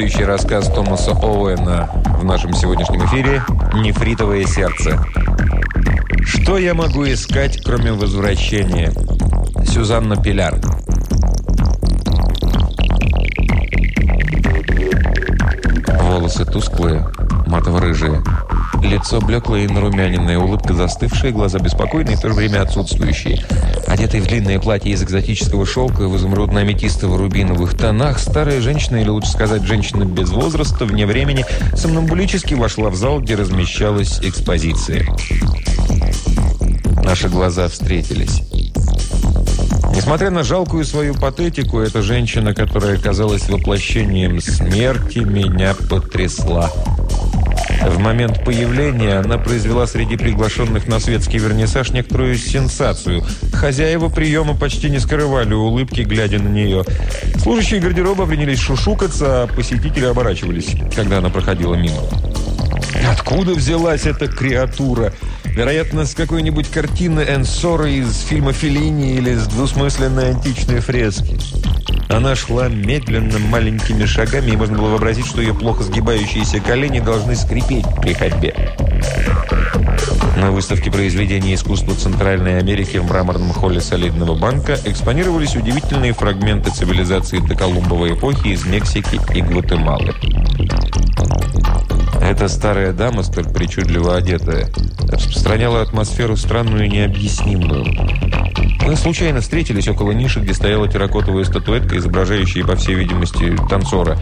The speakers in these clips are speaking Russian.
Следующий рассказ Томаса Оуэна в нашем сегодняшнем эфире «Нефритовое сердце». Что я могу искать, кроме возвращения? Сюзанна Пиляр. Волосы тусклые, матово-рыжие. Лицо блеклое и нарумяненное, улыбка застывшая, глаза беспокойные и в то же время отсутствующие. Одетый в длинное платье из экзотического шелка в изумрудно-аметистово-рубиновых тонах, старая женщина, или лучше сказать, женщина без возраста, вне времени, сомнамбулически вошла в зал, где размещалась экспозиция. Наши глаза встретились. Несмотря на жалкую свою патетику, эта женщина, которая казалась воплощением смерти, меня потрясла. В момент появления она произвела среди приглашенных на светский вернисаж некоторую сенсацию. Хозяева приема почти не скрывали улыбки, глядя на нее. Служащие гардероба принялись шушукаться, а посетители оборачивались, когда она проходила мимо. Откуда взялась эта креатура? Вероятно, с какой-нибудь картины Энсора из фильма Феллини или с двусмысленной античной фрески. Она шла медленно, маленькими шагами, и можно было вообразить, что ее плохо сгибающиеся колени должны скрипеть при ходьбе. На выставке произведений искусства Центральной Америки в мраморном холле солидного банка экспонировались удивительные фрагменты цивилизации доколумбовой эпохи из Мексики и Гватемалы. Эта старая дама, столь причудливо одетая, распространяла атмосферу странную и необъяснимую. Мы случайно встретились около ниши, где стояла терракотовая статуэтка, изображающая, по всей видимости, танцора.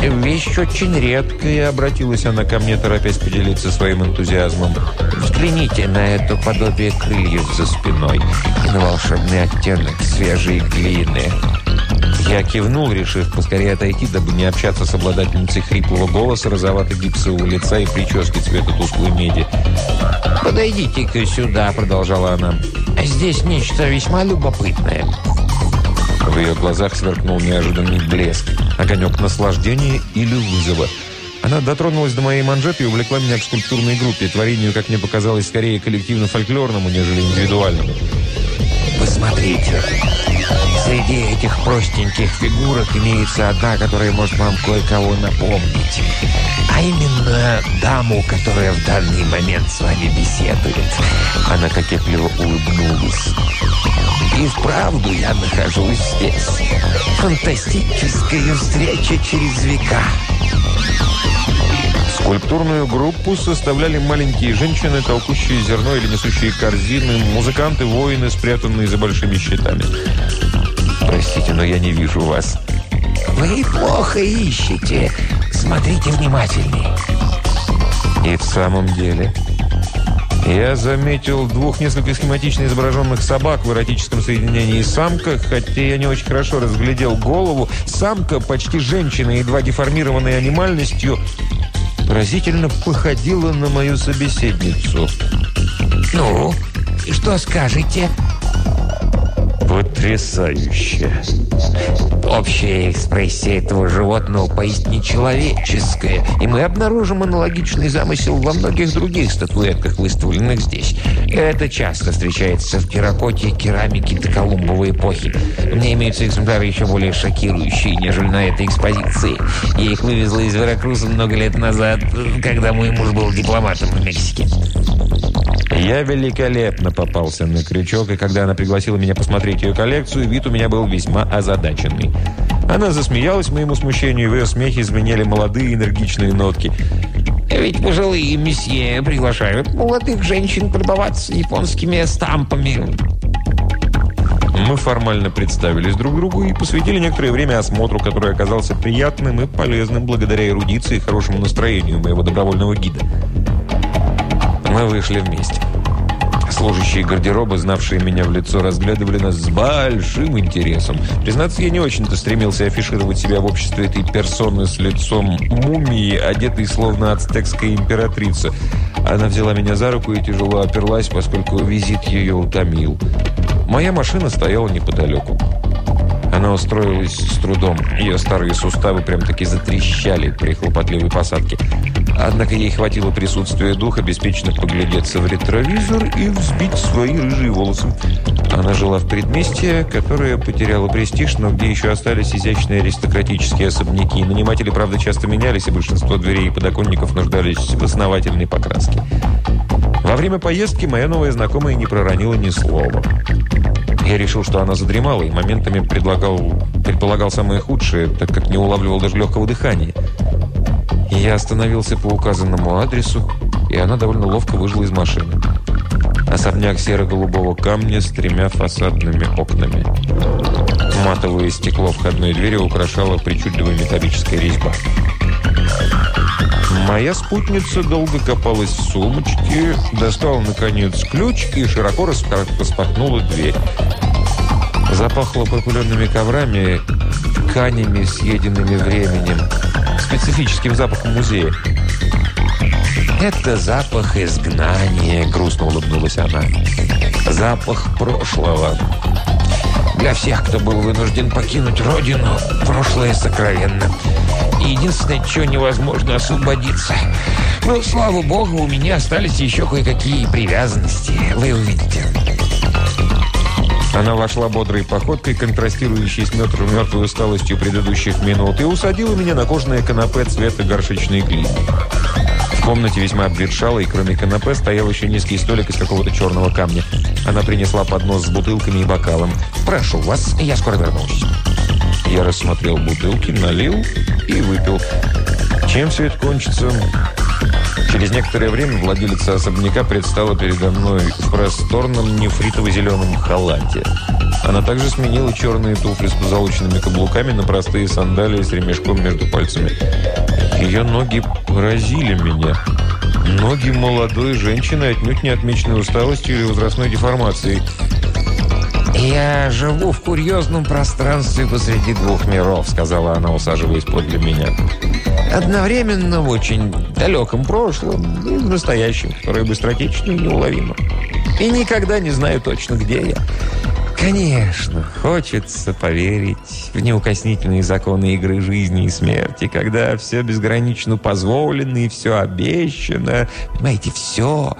«Вещь очень редкая», — обратилась она ко мне, торопясь поделиться своим энтузиазмом. «Взгляните на это подобие крыльев за спиной и на волшебный оттенок свежей глины». Я кивнул, решив поскорее отойти, дабы не общаться с обладательницей хриплого голоса, розовато-гипсового лица и прически цвета тусклой меди. «Подойдите-ка сюда», — продолжала она. «Здесь нечто весьма любопытное». В ее глазах сверкнул неожиданный блеск, огонек наслаждения или вызова. Она дотронулась до моей манжеты и увлекла меня к скульптурной группе, творению, как мне показалось, скорее коллективно-фольклорному, нежели индивидуальному. «Посмотрите, Среди этих простеньких фигурок имеется одна, которая может вам кое-кого напомнить. А именно даму, которая в данный момент с вами беседует. Она кокетливо улыбнулась. И вправду я нахожусь здесь. Фантастическая встреча через века. Скульптурную группу составляли маленькие женщины, толкущие зерно или несущие корзины, музыканты, воины, спрятанные за большими щитами. Простите, но я не вижу вас. Вы плохо ищете. Смотрите внимательнее. И в самом деле... Я заметил двух несколько схематично изображенных собак в эротическом соединении самка, хотя я не очень хорошо разглядел голову. Самка, почти женщина, едва деформированной анимальностью, поразительно походила на мою собеседницу. «Ну, и что скажете?» Потрясающе. Общая экспрессия этого животного поистине человеческая, и мы обнаружим аналогичный замысел во многих других статуэтках, выставленных здесь. Это часто встречается в терракоте керамике до Колумбовой эпохи. У меня имеются экземпляры еще более шокирующие, нежели на этой экспозиции. Я их вывезла из Веракруза много лет назад, когда мой муж был дипломатом в Мексике. Я великолепно попался на крючок, и когда она пригласила меня посмотреть ее коллекцию, вид у меня был весьма озадаченный. Она засмеялась моему смущению, и в ее смехе звенели молодые энергичные нотки. «Ведь пожилые месье приглашают молодых женщин полюбоваться японскими стампами». Мы формально представились друг другу и посвятили некоторое время осмотру, который оказался приятным и полезным благодаря эрудиции и хорошему настроению моего добровольного гида. Мы вышли вместе. Служащие гардероба, знавшие меня в лицо, разглядывали нас с большим интересом. Признаться, я не очень-то стремился афишировать себя в обществе этой персоны с лицом мумии, одетой словно ацтекская императрица. Она взяла меня за руку и тяжело оперлась, поскольку визит ее утомил. Моя машина стояла неподалеку. Она устроилась с трудом. Ее старые суставы прям-таки затрещали при хлопотливой посадке. Однако ей хватило присутствия духа беспечно поглядеться в ретровизор и взбить свои рыжие волосы. Она жила в предместье, которое потеряло престиж, но где еще остались изящные аристократические особняки. Наниматели, правда, часто менялись, и большинство дверей и подоконников нуждались в основательной покраске. Во время поездки моя новая знакомая не проронила ни слова. Я решил, что она задремала, и моментами предлагал, предполагал самое худшее, так как не улавливал даже легкого дыхания. Я остановился по указанному адресу, и она довольно ловко вышла из машины. Особняк серо-голубого камня с тремя фасадными окнами. Матовое стекло входной двери украшало причудливая металлическая резьба. Моя спутница долго копалась в сумочке, достала, наконец, ключ и широко распахнула дверь. Запахло пропыленными коврами, тканями, съеденными временем специфическим запахом музея. «Это запах изгнания», — грустно улыбнулась она. «Запах прошлого. Для всех, кто был вынужден покинуть родину, прошлое сокровенно. И единственное, чего невозможно освободиться. Ну, слава богу, у меня остались еще кое-какие привязанности. Вы увидите». Она вошла бодрой походкой, контрастирующей с мертвой усталостью предыдущих минут, и усадила меня на кожаное канапе цвета горшечной глины. В комнате весьма обветшала, и кроме канапе стоял еще низкий столик из какого-то черного камня. Она принесла поднос с бутылками и бокалом. «Прошу вас, я скоро вернусь». Я рассмотрел бутылки, налил и выпил. Чем все это кончится, Через некоторое время владелица особняка предстала передо мной в просторном нефритово-зеленом халате. Она также сменила черные туфли с позолоченными каблуками на простые сандалии с ремешком между пальцами. Ее ноги поразили меня. Ноги молодой женщины, отнюдь не отмечены усталостью или возрастной деформацией. «Я живу в курьезном пространстве посреди двух миров», — сказала она, усаживаясь подле меня. «Одновременно в очень далеком прошлом и в настоящем, которое быстротечно и неуловимо. И никогда не знаю точно, где я. Конечно, хочется поверить в неукоснительные законы игры жизни и смерти, когда все безгранично позволено и все обещано. Понимаете, все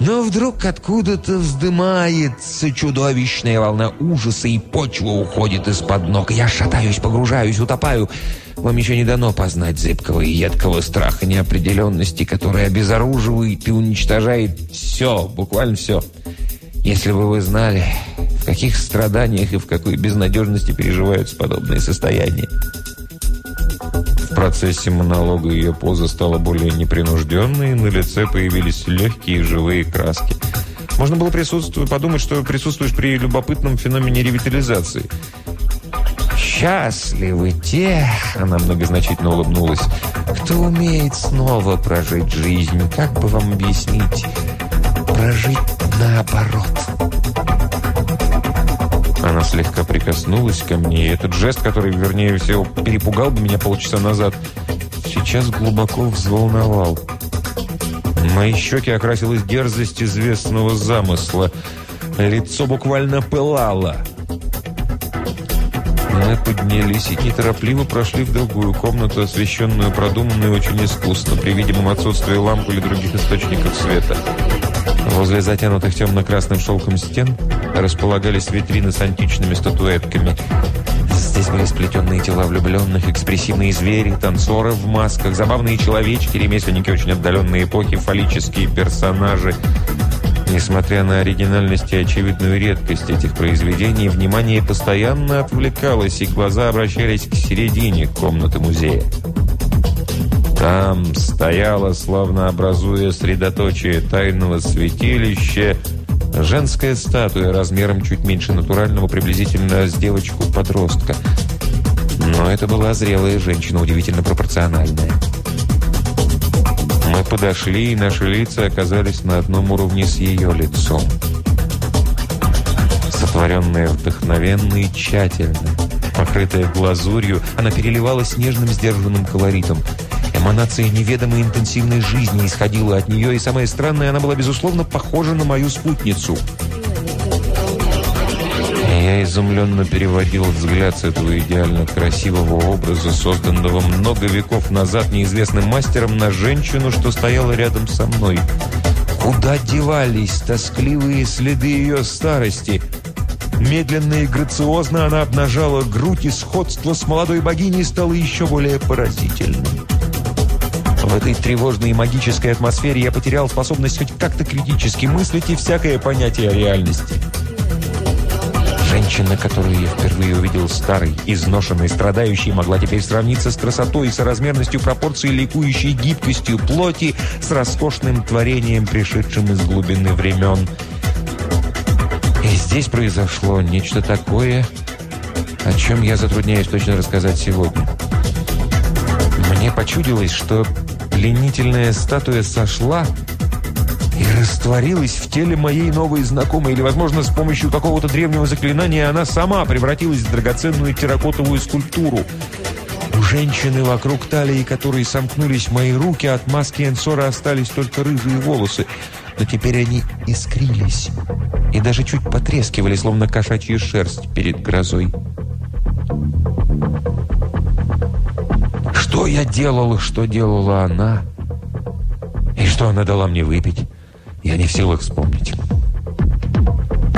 но вдруг откуда-то вздымается чудовищная волна ужаса, и почва уходит из-под ног. Я шатаюсь, погружаюсь, утопаю. Вам еще не дано познать зыбкого и едкого страха неопределенности, который обезоруживает и уничтожает все, буквально все. Если бы вы знали, в каких страданиях и в какой безнадежности переживаются подобные состояния. Процессе монолога ее поза стала более непринужденной, на лице появились легкие живые краски. Можно было присутствовать, подумать, что присутствуешь при любопытном феномене ревитализации. «Счастливы те», — она многозначительно улыбнулась, «кто умеет снова прожить жизнь. Как бы вам объяснить? Прожить наоборот». Она слегка прикоснулась ко мне, и этот жест, который, вернее всего, перепугал бы меня полчаса назад, сейчас глубоко взволновал. Мои щеки окрасилась дерзость известного замысла. Лицо буквально пылало. Мы поднялись и неторопливо прошли в другую комнату, освещенную, продуманную очень искусно, при видимом отсутствии ламп или других источников света. Возле затянутых темно-красным шелком стен располагались витрины с античными статуэтками. Здесь были сплетенные тела влюбленных, экспрессивные звери, танцоры в масках, забавные человечки, ремесленники очень отдаленной эпохи, фаллические персонажи. Несмотря на оригинальность и очевидную редкость этих произведений, внимание постоянно отвлекалось, и глаза обращались к середине комнаты музея. Там стояла, словно образуя средоточие тайного святилища, женская статуя размером чуть меньше натурального, приблизительно с девочку-подростка. Но это была зрелая женщина, удивительно пропорциональная. Мы подошли, и наши лица оказались на одном уровне с ее лицом. Сотворенная вдохновенно и тщательно, покрытая глазурью, она переливалась нежным сдержанным колоритом – Эманация неведомой интенсивной жизни исходила от нее, и самое странное, она была, безусловно, похожа на мою спутницу. Я изумленно переводил взгляд с этого идеально красивого образа, созданного много веков назад неизвестным мастером, на женщину, что стояла рядом со мной. Куда девались тоскливые следы ее старости? Медленно и грациозно она обнажала грудь, и сходство с молодой богиней стало еще более поразительным. В этой тревожной и магической атмосфере я потерял способность хоть как-то критически мыслить и всякое понятие о реальности. Женщина, которую я впервые увидел старой, изношенной, страдающей, могла теперь сравниться с красотой и соразмерностью пропорций, ликующей гибкостью плоти, с роскошным творением, пришедшим из глубины времен. И здесь произошло нечто такое, о чем я затрудняюсь точно рассказать сегодня. Мне почудилось, что пленительная статуя сошла и растворилась в теле моей новой знакомой, или, возможно, с помощью какого-то древнего заклинания она сама превратилась в драгоценную терракотовую скульптуру. У женщины вокруг талии, которой сомкнулись мои руки, от маски Энсора остались только рыжие волосы, но теперь они искрились и даже чуть потрескивали, словно кошачья шерсть перед грозой. Что я делал и что делала она? И что она дала мне выпить? Я не в силах вспомнить.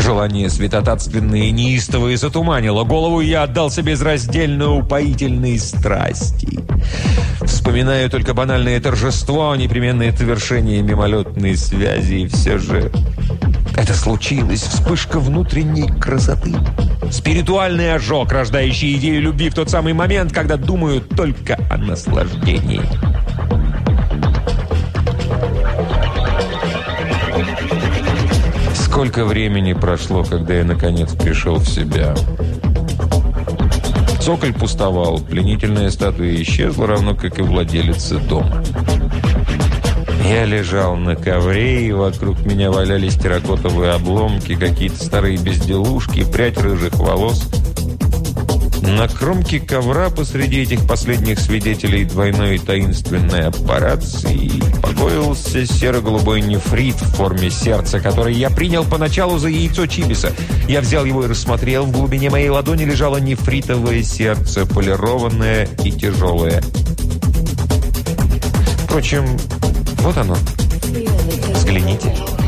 Желание святотатственное и неистовое затуманило голову, и я отдался безраздельно упоительной страсти. Вспоминаю только банальное торжество, непременное завершение мимолетной связи, и все же это случилось, вспышка внутренней красоты. Спиритуальный ожог, рождающий идею любви в тот самый момент, когда думаю только о наслаждении. Сколько времени прошло, когда я наконец пришел в себя? Цоколь пустовал, пленительная статуя исчезла, равно как и владелица дома. Я лежал на ковре, и вокруг меня валялись терракотовые обломки, какие-то старые безделушки, прядь рыжих волос — на кромке ковра посреди этих последних свидетелей двойной таинственной аппарации покоился серо-голубой нефрит в форме сердца, который я принял поначалу за яйцо чибиса. Я взял его и рассмотрел. В глубине моей ладони лежало нефритовое сердце, полированное и тяжелое. Впрочем, вот оно. Взгляните.